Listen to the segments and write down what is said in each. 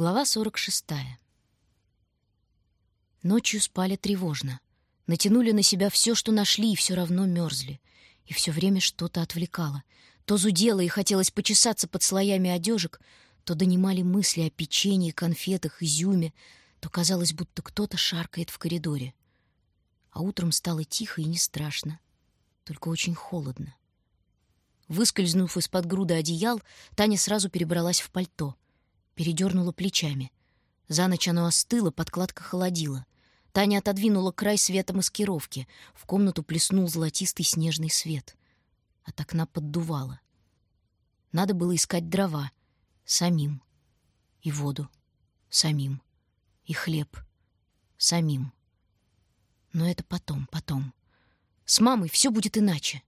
Глава 46. Ночью спали тревожно. Натянули на себя все, что нашли, и все равно мерзли. И все время что-то отвлекало. То зудело и хотелось почесаться под слоями одежек, то донимали мысли о печенье, конфетах, изюме, то казалось, будто кто-то шаркает в коридоре. А утром стало тихо и не страшно, только очень холодно. Выскользнув из-под груда одеял, Таня сразу перебралась в пальто — передернула плечами. За ночь оно остыло, подкладка холодила. Таня отодвинула край света маскировки. В комнату плеснул золотистый снежный свет. От окна поддувало. Надо было искать дрова. Самим. И воду. Самим. И хлеб. Самим. Но это потом, потом. С мамой все будет иначе.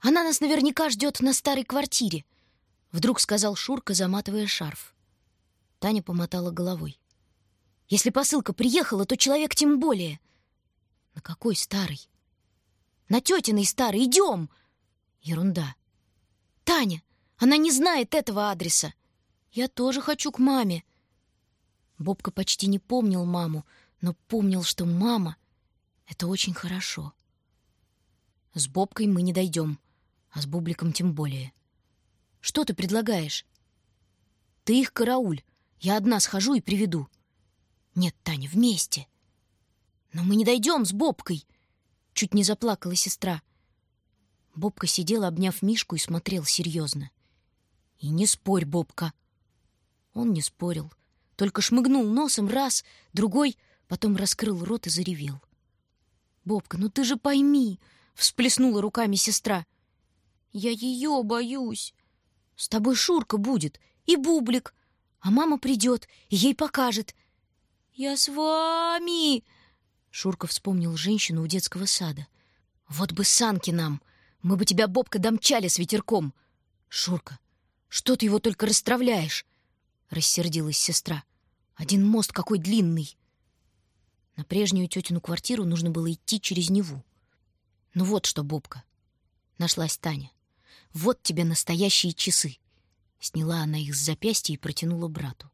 Она нас наверняка ждет на старой квартире, вдруг сказал Шурка, заматывая шарф. Таня помотала головой. Если посылка приехала, то человек тем более. На какой старый? На тетиной старый. Идем! Ерунда. Таня, она не знает этого адреса. Я тоже хочу к маме. Бобка почти не помнил маму, но помнил, что мама — это очень хорошо. С Бобкой мы не дойдем, а с Бубликом тем более. Что ты предлагаешь? Ты их карауль, я одна схожу и приведу. Нет, Таня, вместе. Но мы не дойдем с Бобкой. Чуть не заплакала сестра. Бобка сидел, обняв Мишку, и смотрел серьезно. И не спорь, Бобка. Он не спорил, только шмыгнул носом раз, другой, потом раскрыл рот и заревел. «Бобка, ну ты же пойми!» — всплеснула руками сестра. «Я ее боюсь. С тобой Шурка будет и Бублик, а мама придет и ей покажет. «Я с вами!» Шурка вспомнил женщину у детского сада. «Вот бы санки нам! Мы бы тебя, Бобка, домчали с ветерком!» «Шурка, что ты его только расстравляешь?» Рассердилась сестра. «Один мост какой длинный!» На прежнюю тетину квартиру нужно было идти через Неву. «Ну вот что, Бобка!» Нашлась Таня. «Вот тебе настоящие часы!» Сняла она их с запястья и протянула брату.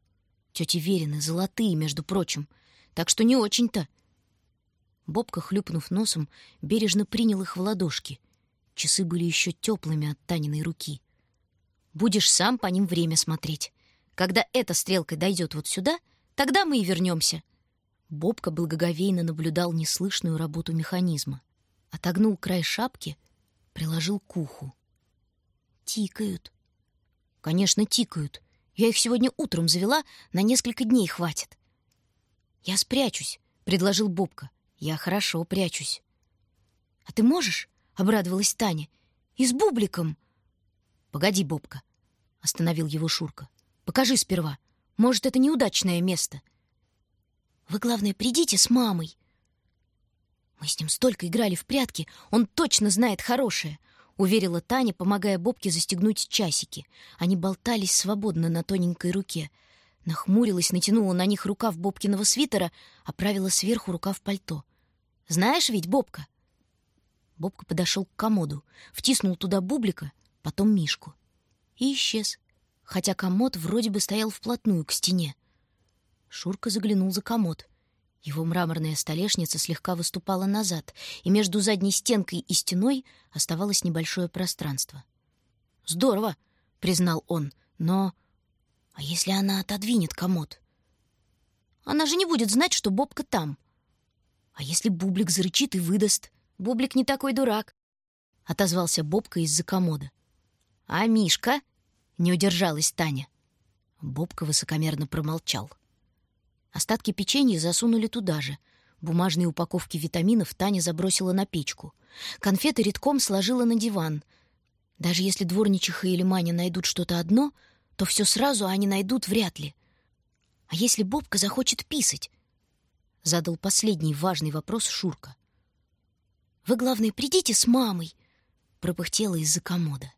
Тети Верины золотые, между прочим, так что не очень-то. Бобка, хлюпнув носом, бережно принял их в ладошки. Часы были еще теплыми от Таниной руки. Будешь сам по ним время смотреть. Когда эта стрелка дойдет вот сюда, тогда мы и вернемся. Бобка благоговейно наблюдал неслышную работу механизма. Отогнул край шапки, приложил к уху. Тикают. Конечно, тикают. Я их сегодня утром завела, на несколько дней хватит. Я спрячусь, предложил Бобка. Я хорошо прячусь. А ты можешь? обрадовалась Таня. И с бубликом. Погоди, Бобка, остановил его Шурка. Покажи сперва. Может, это неудачное место. Вы главное придите с мамой. Мы с ним столько играли в прятки, он точно знает хорошее. — уверила Таня, помогая Бобке застегнуть часики. Они болтались свободно на тоненькой руке. Нахмурилась, натянула на них рукав Бобкиного свитера, оправила сверху рукав пальто. «Знаешь ведь, Бобка?» Бобка подошел к комоду, втиснул туда бублика, потом Мишку. И исчез, хотя комод вроде бы стоял вплотную к стене. Шурка заглянул за комод — его мраморная столешница слегка выступала назад, и между задней стенкой и стеной оставалось небольшое пространство. «Здорово!» — признал он. «Но... А если она отодвинет комод?» «Она же не будет знать, что Бобка там. А если Бублик зарычит и выдаст? Бублик не такой дурак!» — отозвался Бобка из-за комода. «А Мишка?» — не удержалась Таня. Бобка высокомерно промолчал. — Остатки печенья засунули туда же. Бумажные упаковки витаминов Таня забросила на печку. Конфеты редком сложила на диван. Даже если дворничиха или Маня найдут что-то одно, то все сразу они найдут вряд ли. А если Бобка захочет писать? Задал последний важный вопрос Шурка. «Вы, главное, придите с мамой!» пропыхтела из-за комода.